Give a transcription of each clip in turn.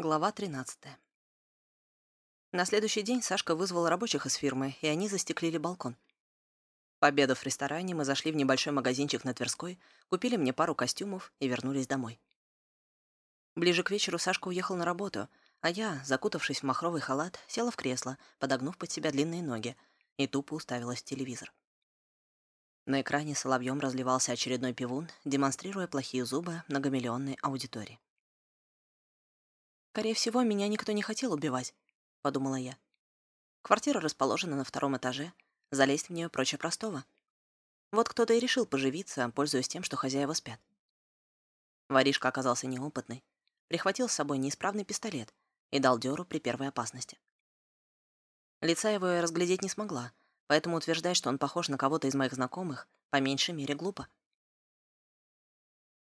Глава 13. На следующий день Сашка вызвал рабочих из фирмы, и они застеклили балкон. Пообедав в ресторане, мы зашли в небольшой магазинчик на Тверской, купили мне пару костюмов и вернулись домой. Ближе к вечеру Сашка уехал на работу, а я, закутавшись в махровый халат, села в кресло, подогнув под себя длинные ноги, и тупо уставилась в телевизор. На экране соловьем разливался очередной пивун, демонстрируя плохие зубы многомиллионной аудитории. «Скорее всего, меня никто не хотел убивать», — подумала я. Квартира расположена на втором этаже, залезть в нее проще простого. Вот кто-то и решил поживиться, пользуясь тем, что хозяева спят. Воришка оказался неопытный, прихватил с собой неисправный пистолет и дал дёру при первой опасности. Лица его я разглядеть не смогла, поэтому утверждать, что он похож на кого-то из моих знакомых, по меньшей мере глупо.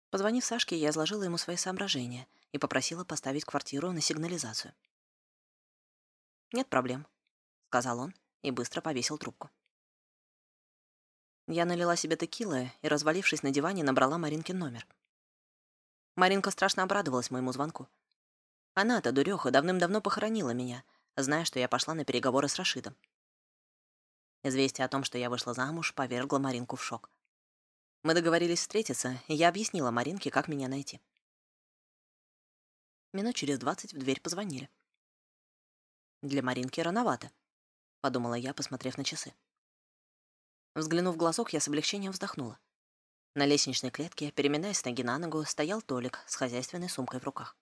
Позвонив Сашке, я изложила ему свои соображения и попросила поставить квартиру на сигнализацию. «Нет проблем», — сказал он и быстро повесил трубку. Я налила себе текилы и, развалившись на диване, набрала Маринкин номер. Маринка страшно обрадовалась моему звонку. Она-то, дуреха, давным-давно похоронила меня, зная, что я пошла на переговоры с Рашидом. Известие о том, что я вышла замуж, повергло Маринку в шок. Мы договорились встретиться, и я объяснила Маринке, как меня найти. Минут через двадцать в дверь позвонили. «Для Маринки рановато», — подумала я, посмотрев на часы. Взглянув в глазок, я с облегчением вздохнула. На лестничной клетке, переминаясь с ноги на ногу, стоял Толик с хозяйственной сумкой в руках.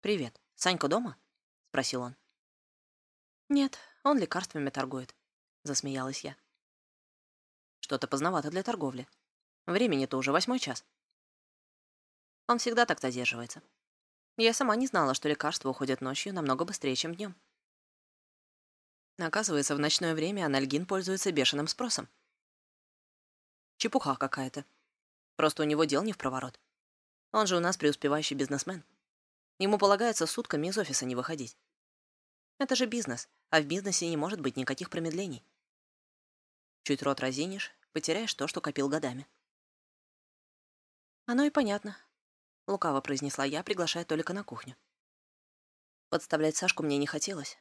«Привет. Санька дома?» — спросил он. «Нет, он лекарствами торгует», — засмеялась я. Что-то поздновато для торговли. Времени-то уже восьмой час. Он всегда так задерживается. Я сама не знала, что лекарства уходят ночью намного быстрее, чем днем. Оказывается, в ночное время анальгин пользуется бешеным спросом. Чепуха какая-то. Просто у него дел не в проворот. Он же у нас преуспевающий бизнесмен. Ему полагается сутками из офиса не выходить. Это же бизнес, а в бизнесе не может быть никаких промедлений. Чуть рот разинешь, потеряешь то, что копил годами. «Оно и понятно», — лукаво произнесла я, приглашая Толика на кухню. Подставлять Сашку мне не хотелось,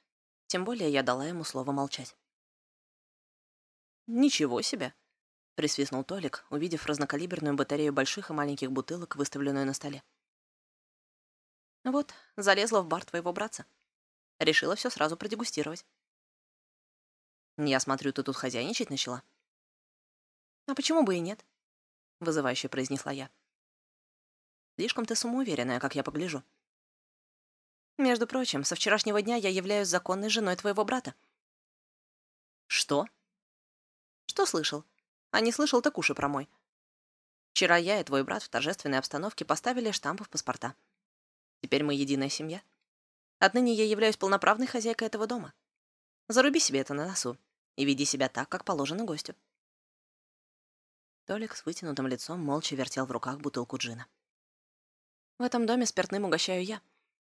тем более я дала ему слово молчать. «Ничего себе!» — присвистнул Толик, увидев разнокалиберную батарею больших и маленьких бутылок, выставленную на столе. «Вот, залезла в бар твоего братца. Решила все сразу продегустировать». «Я смотрю, ты тут хозяйничать начала?» «А почему бы и нет?» — вызывающе произнесла я. «Слишком ты самоуверенная, как я погляжу. Между прочим, со вчерашнего дня я являюсь законной женой твоего брата». «Что?» «Что слышал? А не слышал, так уши промой. Вчера я и твой брат в торжественной обстановке поставили штампы в паспорта. Теперь мы единая семья. Отныне я являюсь полноправной хозяйкой этого дома. Заруби себе это на носу и веди себя так, как положено гостю». Толик с вытянутым лицом молча вертел в руках бутылку джина. «В этом доме спиртным угощаю я,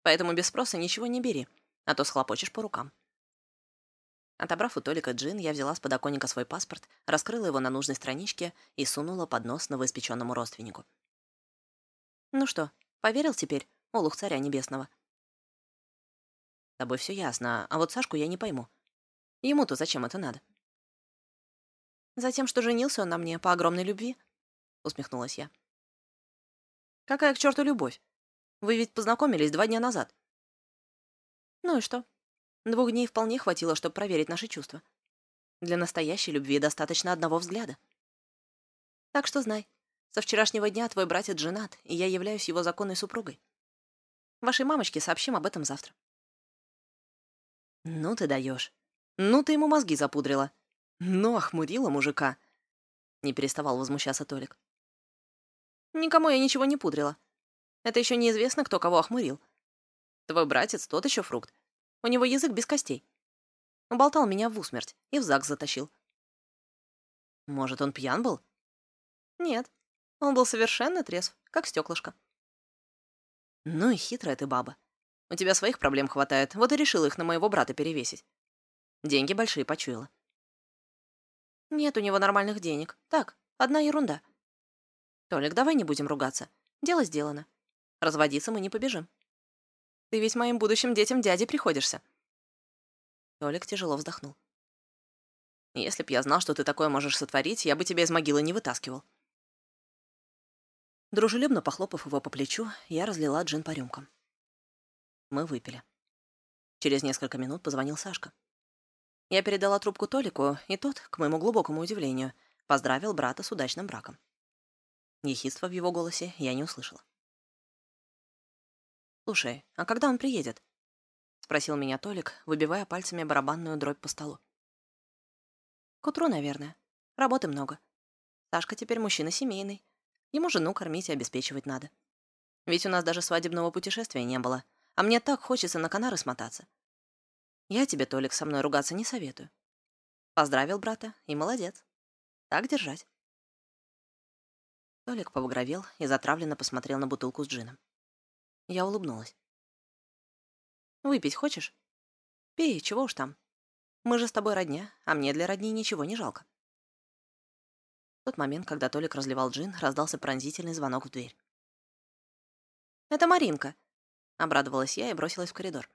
поэтому без спроса ничего не бери, а то схлопочешь по рукам». Отобрав у Толика джин, я взяла с подоконника свой паспорт, раскрыла его на нужной страничке и сунула под нос новоиспеченному родственнику. «Ну что, поверил теперь, олух царя небесного?» «С тобой все ясно, а вот Сашку я не пойму. Ему-то зачем это надо?» Затем, что женился он на мне по огромной любви, усмехнулась я. Какая к черту любовь? Вы ведь познакомились два дня назад. Ну и что? Двух дней вполне хватило, чтобы проверить наши чувства. Для настоящей любви достаточно одного взгляда. Так что знай, со вчерашнего дня твой братец женат, и я являюсь его законной супругой. Вашей мамочке сообщим об этом завтра. Ну ты даешь. Ну ты ему мозги запудрила. Ну, охмурила мужика. Не переставал возмущаться Толик. Никому я ничего не пудрила. Это еще неизвестно, кто кого охмурил. Твой братец тот еще фрукт. У него язык без костей. Уболтал меня в усмерть и в ЗАГС затащил. Может, он пьян был? Нет, он был совершенно трезв, как стеклышко. Ну и хитрая ты баба. У тебя своих проблем хватает, вот и решила их на моего брата перевесить. Деньги большие почуяла. Нет у него нормальных денег. Так, одна ерунда. Толик, давай не будем ругаться. Дело сделано. Разводиться мы не побежим. Ты ведь моим будущим детям дяде приходишься. Толик тяжело вздохнул. Если б я знал, что ты такое можешь сотворить, я бы тебя из могилы не вытаскивал. Дружелюбно похлопав его по плечу, я разлила джин по рюмкам. Мы выпили. Через несколько минут позвонил Сашка. Я передала трубку Толику, и тот, к моему глубокому удивлению, поздравил брата с удачным браком. Ехидства в его голосе я не услышала. «Слушай, а когда он приедет?» — спросил меня Толик, выбивая пальцами барабанную дробь по столу. «К утру, наверное. Работы много. Сашка теперь мужчина семейный, Ему жену кормить и обеспечивать надо. Ведь у нас даже свадебного путешествия не было, а мне так хочется на Канары смотаться. Я тебе, Толик, со мной ругаться не советую. Поздравил брата, и молодец. Так держать. Толик побагровел и затравленно посмотрел на бутылку с джином. Я улыбнулась. «Выпить хочешь? Пей, чего уж там. Мы же с тобой родня, а мне для родни ничего не жалко» тот момент, когда Толик разливал джин, раздался пронзительный звонок в дверь. «Это Маринка!» — обрадовалась я и бросилась в коридор.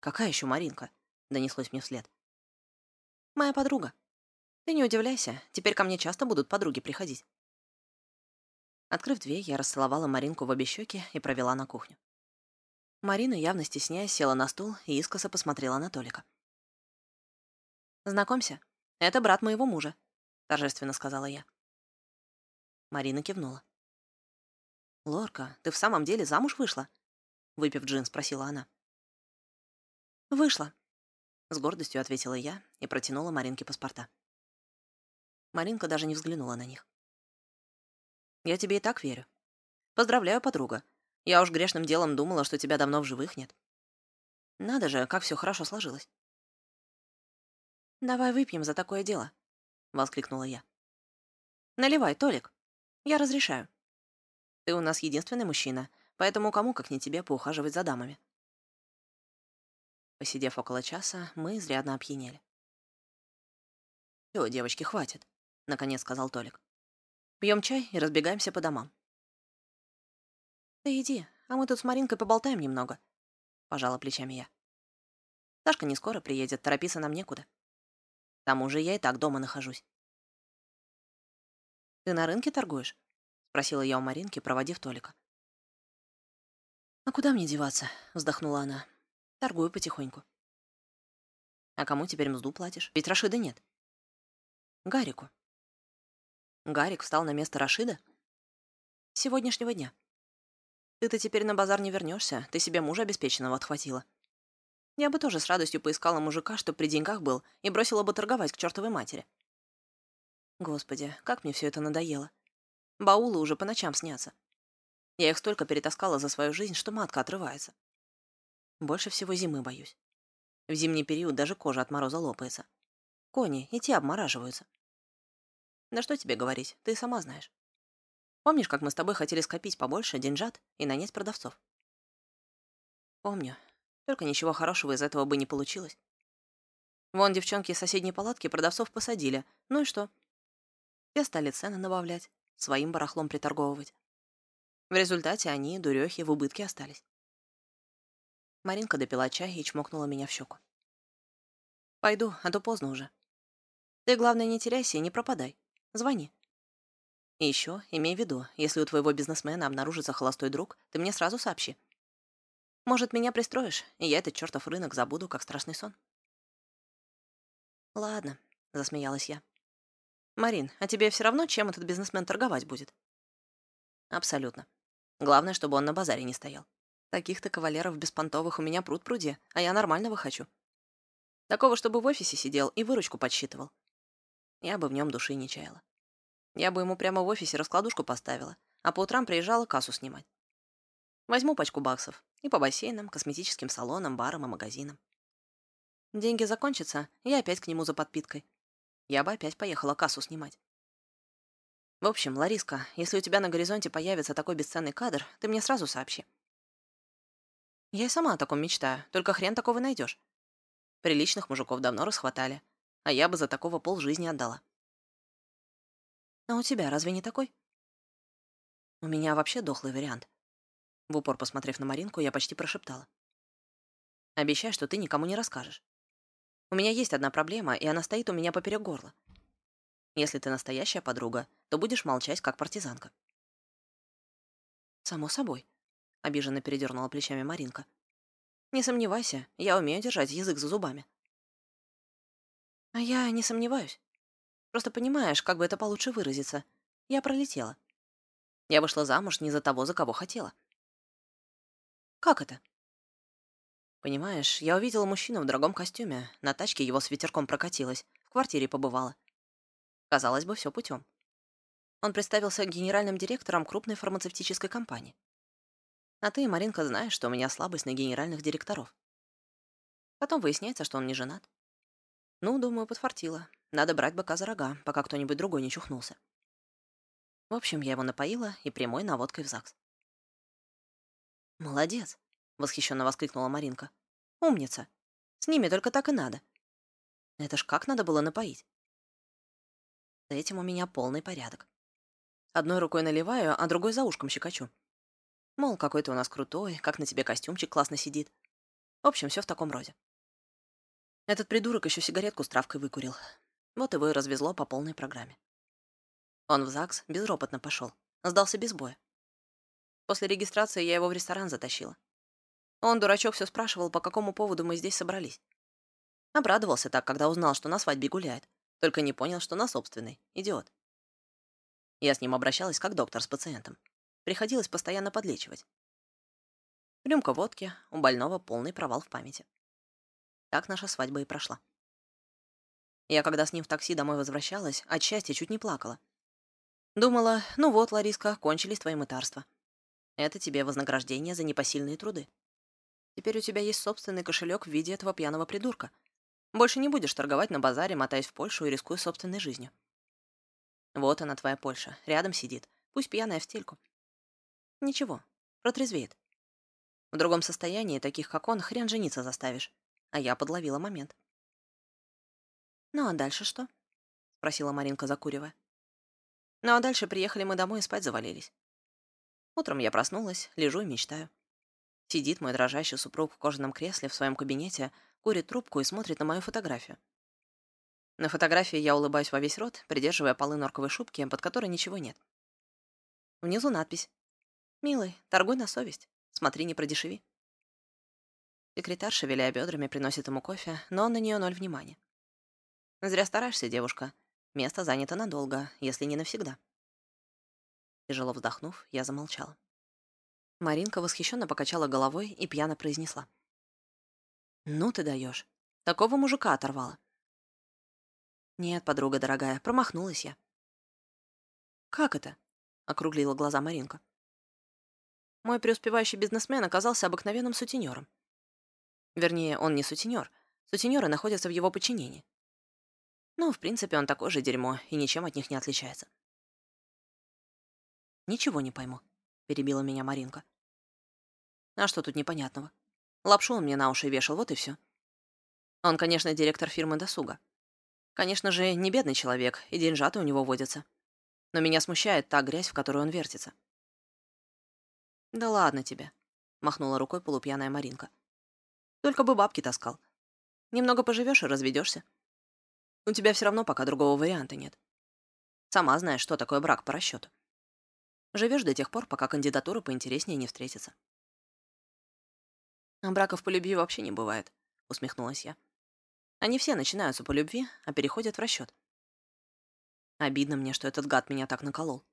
«Какая еще Маринка?» — донеслось мне вслед. «Моя подруга. Ты не удивляйся, теперь ко мне часто будут подруги приходить». Открыв дверь, я расцеловала Маринку в обе щеки и провела на кухню. Марина, явно стесняясь, села на стул и искоса посмотрела на Толика. «Знакомься, это брат моего мужа, торжественно сказала я. Марина кивнула. «Лорка, ты в самом деле замуж вышла?» Выпив джин, спросила она. «Вышла», — с гордостью ответила я и протянула Маринке паспорта. Маринка даже не взглянула на них. «Я тебе и так верю. Поздравляю, подруга. Я уж грешным делом думала, что тебя давно в живых нет. Надо же, как все хорошо сложилось». «Давай выпьем за такое дело», — воскликнула я. «Наливай, Толик. Я разрешаю. Ты у нас единственный мужчина, поэтому кому, как не тебе, поухаживать за дамами». Посидев около часа, мы изрядно опьянели. «Всё, девочки, хватит», — наконец сказал Толик. «Пьем чай и разбегаемся по домам». «Ты иди, а мы тут с Маринкой поболтаем немного», — пожала плечами я. «Сашка не скоро приедет, торопиться нам некуда» тому же я и так дома нахожусь. «Ты на рынке торгуешь?» — спросила я у Маринки, проводив Толика. «А куда мне деваться?» — вздохнула она. «Торгую потихоньку». «А кому теперь мзду платишь? Ведь Рашида нет». «Гарику». Гарик встал на место Рашида? Сегодняшнего дня. Ты-то теперь на базар не вернешься, ты себе мужа обеспеченного отхватила. Я бы тоже с радостью поискала мужика, что при деньгах был, и бросила бы торговать к чертовой матери. Господи, как мне все это надоело. Баулы уже по ночам снятся. Я их столько перетаскала за свою жизнь, что матка отрывается. Больше всего зимы боюсь. В зимний период даже кожа от мороза лопается. Кони и те обмораживаются. Да что тебе говорить, ты сама знаешь. Помнишь, как мы с тобой хотели скопить побольше деньжат и нанять продавцов? Помню, только ничего хорошего из этого бы не получилось. Вон девчонки из соседней палатки продавцов посадили. Ну и что? Те стали цены набавлять, своим барахлом приторговывать. В результате они, дурехи, в убытке остались. Маринка допила чай и чмокнула меня в щеку. «Пойду, а то поздно уже. Ты, главное, не теряйся и не пропадай. Звони. И еще, имей в виду, если у твоего бизнесмена обнаружится холостой друг, ты мне сразу сообщи. Может, меня пристроишь, и я этот чертов рынок забуду, как страшный сон. Ладно, засмеялась я. Марин, а тебе все равно, чем этот бизнесмен торговать будет? Абсолютно. Главное, чтобы он на базаре не стоял. Таких-то кавалеров беспонтовых у меня пруд пруди, а я нормального хочу. Такого, чтобы в офисе сидел и выручку подсчитывал. Я бы в нем души не чаяла. Я бы ему прямо в офисе раскладушку поставила, а по утрам приезжала кассу снимать. Возьму пачку баксов. И по бассейнам, косметическим салонам, барам и магазинам. Деньги закончатся, я опять к нему за подпиткой. Я бы опять поехала кассу снимать. В общем, Лариска, если у тебя на горизонте появится такой бесценный кадр, ты мне сразу сообщи. Я и сама о таком мечтаю, только хрен такого найдешь. Приличных мужиков давно расхватали, а я бы за такого полжизни отдала. А у тебя разве не такой? У меня вообще дохлый вариант. В упор посмотрев на Маринку, я почти прошептала. Обещай, что ты никому не расскажешь. У меня есть одна проблема, и она стоит у меня поперек горла. Если ты настоящая подруга, то будешь молчать, как партизанка. Само собой, — обиженно передернула плечами Маринка. Не сомневайся, я умею держать язык за зубами. А я не сомневаюсь. Просто понимаешь, как бы это получше выразиться. Я пролетела. Я вышла замуж не за того, за кого хотела. Как это? Понимаешь, я увидела мужчину в дорогом костюме, на тачке его с ветерком прокатилась, в квартире побывала. Казалось бы, все путем. Он представился генеральным директором крупной фармацевтической компании. А ты, Маринка, знаешь, что у меня слабость на генеральных директоров. Потом выясняется, что он не женат. Ну, думаю, подфартило. Надо брать быка за рога, пока кто-нибудь другой не чухнулся. В общем, я его напоила и прямой наводкой в ЗАГС. «Молодец!» — восхищенно воскликнула Маринка. «Умница! С ними только так и надо. Это ж как надо было напоить?» С этим у меня полный порядок. Одной рукой наливаю, а другой за ушком щекочу. Мол, какой ты у нас крутой, как на тебе костюмчик классно сидит. В общем, все в таком роде. Этот придурок еще сигаретку с травкой выкурил. Вот его и развезло по полной программе. Он в ЗАГС безропотно пошел, сдался без боя. После регистрации я его в ресторан затащила. Он, дурачок, все спрашивал, по какому поводу мы здесь собрались. Обрадовался так, когда узнал, что на свадьбе гуляет, только не понял, что на собственной. Идиот. Я с ним обращалась как доктор с пациентом. Приходилось постоянно подлечивать. Рюмка водки, у больного полный провал в памяти. Так наша свадьба и прошла. Я, когда с ним в такси домой возвращалась, от счастья чуть не плакала. Думала, ну вот, Лариска, кончились твои мытарства. Это тебе вознаграждение за непосильные труды. Теперь у тебя есть собственный кошелек в виде этого пьяного придурка. Больше не будешь торговать на базаре, мотаясь в Польшу и рискуя собственной жизнью. Вот она, твоя Польша, рядом сидит, пусть пьяная в стельку. Ничего, протрезвеет. В другом состоянии, таких как он, хрен жениться заставишь. А я подловила момент. «Ну а дальше что?» — спросила Маринка, закуривая. Ну а дальше приехали мы домой и спать завалились. Утром я проснулась, лежу и мечтаю. Сидит мой дрожащий супруг в кожаном кресле в своем кабинете, курит трубку и смотрит на мою фотографию. На фотографии я улыбаюсь во весь рот, придерживая полы норковой шубки, под которой ничего нет. Внизу надпись «Милый, торгуй на совесть. Смотри, не продешеви». Секретарша, виляя бедрами, приносит ему кофе, но он на нее ноль внимания. «Зря стараешься, девушка. Место занято надолго, если не навсегда». Тяжело вздохнув, я замолчала. Маринка восхищенно покачала головой и пьяно произнесла. «Ну ты даешь. Такого мужика оторвала». «Нет, подруга дорогая, промахнулась я». «Как это?» — округлила глаза Маринка. Мой преуспевающий бизнесмен оказался обыкновенным сутенером. Вернее, он не сутенер. Сутенеры находятся в его подчинении. Ну, в принципе, он такое же дерьмо и ничем от них не отличается. «Ничего не пойму», — перебила меня Маринка. «А что тут непонятного? Лапшу он мне на уши вешал, вот и все. Он, конечно, директор фирмы «Досуга». Конечно же, не бедный человек, и деньжаты у него водятся. Но меня смущает та грязь, в которой он вертится. «Да ладно тебе», — махнула рукой полупьяная Маринка. «Только бы бабки таскал. Немного поживешь и разведешься. У тебя все равно пока другого варианта нет. Сама знаешь, что такое брак по расчету. Живешь до тех пор, пока кандидатура поинтереснее не встретится». «А браков по любви вообще не бывает», — усмехнулась я. «Они все начинаются по любви, а переходят в расчет. Обидно мне, что этот гад меня так наколол.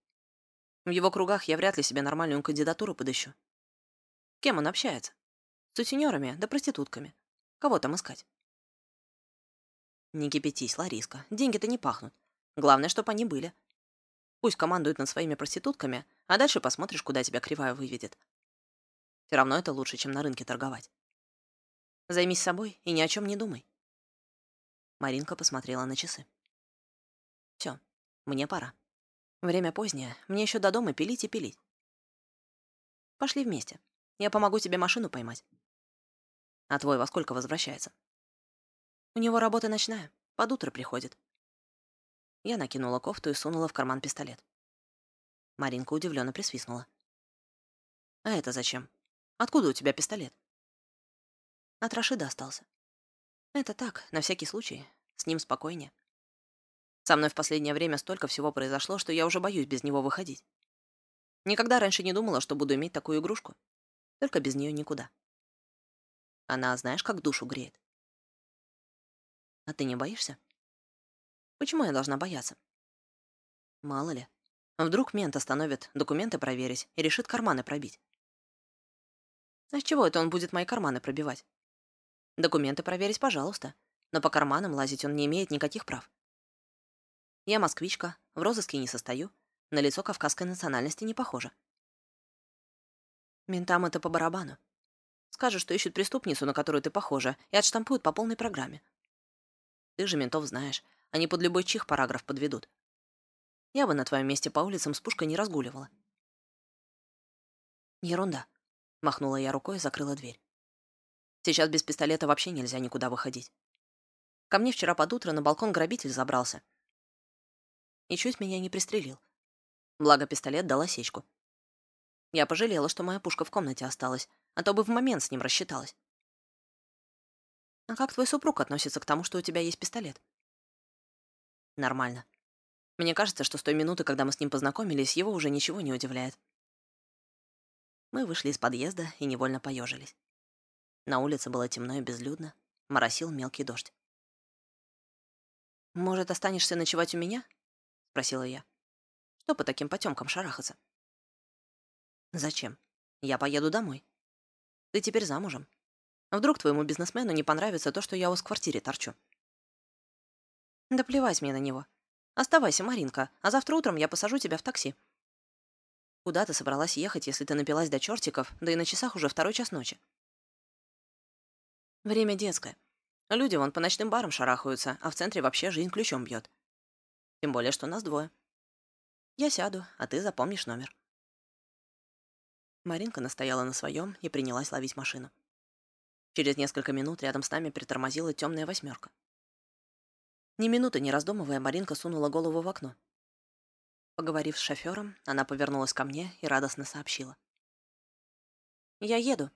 В его кругах я вряд ли себе нормальную кандидатуру подыщу. Кем он общается? Сутенерами да проститутками. Кого там искать? Не кипятись, Лариска. Деньги-то не пахнут. Главное, чтобы они были. Пусть командует над своими проститутками, а дальше посмотришь, куда тебя кривая выведет. Все равно это лучше, чем на рынке торговать. Займись собой и ни о чем не думай. Маринка посмотрела на часы. Все, мне пора. Время позднее, мне еще до дома пилить и пилить. Пошли вместе. Я помогу тебе машину поймать. А твой во сколько возвращается? У него работа ночная, под утро приходит. Я накинула кофту и сунула в карман пистолет. Маринка удивленно присвистнула. А это зачем? Откуда у тебя пистолет? От Рашида остался. Это так, на всякий случай. С ним спокойнее. Со мной в последнее время столько всего произошло, что я уже боюсь без него выходить. Никогда раньше не думала, что буду иметь такую игрушку. Только без нее никуда. Она, знаешь, как душу греет. А ты не боишься? Почему я должна бояться? Мало ли. Вдруг мент остановит документы проверить и решит карманы пробить. А с чего это он будет мои карманы пробивать? Документы проверить, пожалуйста, но по карманам лазить он не имеет никаких прав. Я москвичка, в розыске не состою, на лицо кавказской национальности не похоже. Ментам это по барабану. Скажут, что ищут преступницу, на которую ты похожа, и отштампуют по полной программе. Ты же ментов знаешь, они под любой чих параграф подведут. Я бы на твоем месте по улицам с пушкой не разгуливала. Ерунда. Махнула я рукой и закрыла дверь. Сейчас без пистолета вообще нельзя никуда выходить. Ко мне вчера под утро на балкон грабитель забрался. И чуть меня не пристрелил. Благо пистолет дал осечку. Я пожалела, что моя пушка в комнате осталась, а то бы в момент с ним рассчиталась. А как твой супруг относится к тому, что у тебя есть пистолет? Нормально. Мне кажется, что с той минуты, когда мы с ним познакомились, его уже ничего не удивляет. Мы вышли из подъезда и невольно поежились. На улице было темно и безлюдно, моросил мелкий дождь. «Может, останешься ночевать у меня?» — спросила я. «Что по таким потемкам шарахаться?» «Зачем? Я поеду домой. Ты теперь замужем. Вдруг твоему бизнесмену не понравится то, что я у вас в квартире торчу?» «Да плевать мне на него. Оставайся, Маринка, а завтра утром я посажу тебя в такси. Куда ты собралась ехать, если ты напилась до чертиков, да и на часах уже второй час ночи? Время детское. Люди вон по ночным барам шарахаются, а в центре вообще жизнь ключом бьет. Тем более, что нас двое. Я сяду, а ты запомнишь номер. Маринка настояла на своем и принялась ловить машину. Через несколько минут рядом с нами притормозила темная восьмерка. Ни минуты не раздумывая, Маринка сунула голову в окно. Поговорив с шофером, она повернулась ко мне и радостно сообщила. «Я еду.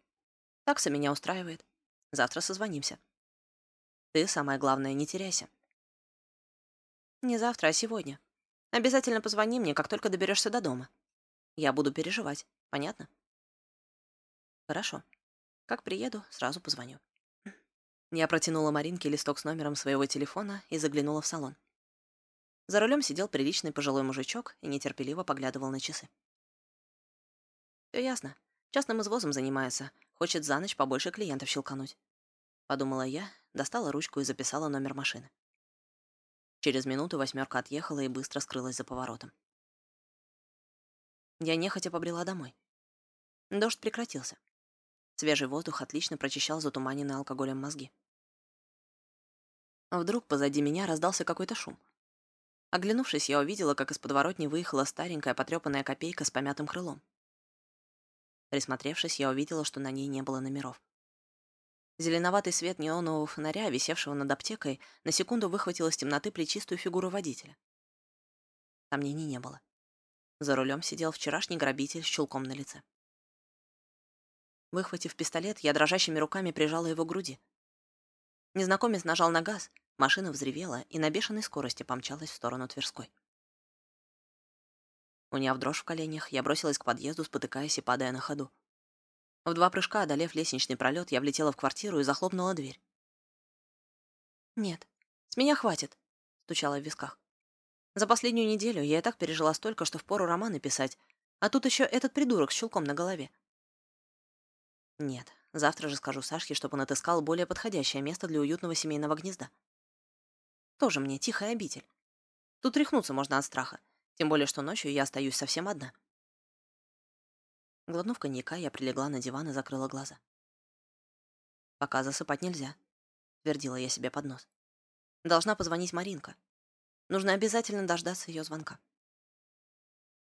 Такса меня устраивает. Завтра созвонимся. Ты, самое главное, не теряйся». «Не завтра, а сегодня. Обязательно позвони мне, как только доберешься до дома. Я буду переживать. Понятно?» «Хорошо. Как приеду, сразу позвоню». Я протянула Маринке листок с номером своего телефона и заглянула в салон. За рулем сидел приличный пожилой мужичок и нетерпеливо поглядывал на часы. Все ясно. Частным извозом занимается. Хочет за ночь побольше клиентов щелкануть. Подумала я, достала ручку и записала номер машины. Через минуту восьмерка отъехала и быстро скрылась за поворотом. Я нехотя побрела домой. Дождь прекратился. Свежий воздух отлично прочищал затуманенные алкоголем мозги. Вдруг позади меня раздался какой-то шум. Оглянувшись, я увидела, как из подворотни выехала старенькая потрепанная копейка с помятым крылом. Присмотревшись, я увидела, что на ней не было номеров. Зеленоватый свет неонового фонаря, висевшего над аптекой, на секунду выхватил из темноты плечистую фигуру водителя. Сомнений не было. За рулем сидел вчерашний грабитель с чулком на лице. Выхватив пистолет, я дрожащими руками прижала его к груди. Незнакомец нажал на газ, машина взревела и на бешеной скорости помчалась в сторону Тверской. Уняв дрожь в коленях, я бросилась к подъезду, спотыкаясь и падая на ходу. В два прыжка, одолев лестничный пролет, я влетела в квартиру и захлопнула дверь. «Нет, с меня хватит», — стучала в висках. «За последнюю неделю я и так пережила столько, что впору романы писать, а тут еще этот придурок с чулком на голове. Нет, завтра же скажу Сашке, чтобы он отыскал более подходящее место для уютного семейного гнезда. Тоже мне тихая обитель. Тут рехнуться можно от страха, тем более, что ночью я остаюсь совсем одна. Глотнув коньяка, я прилегла на диван и закрыла глаза. «Пока засыпать нельзя», — твердила я себе под нос. «Должна позвонить Маринка. Нужно обязательно дождаться ее звонка».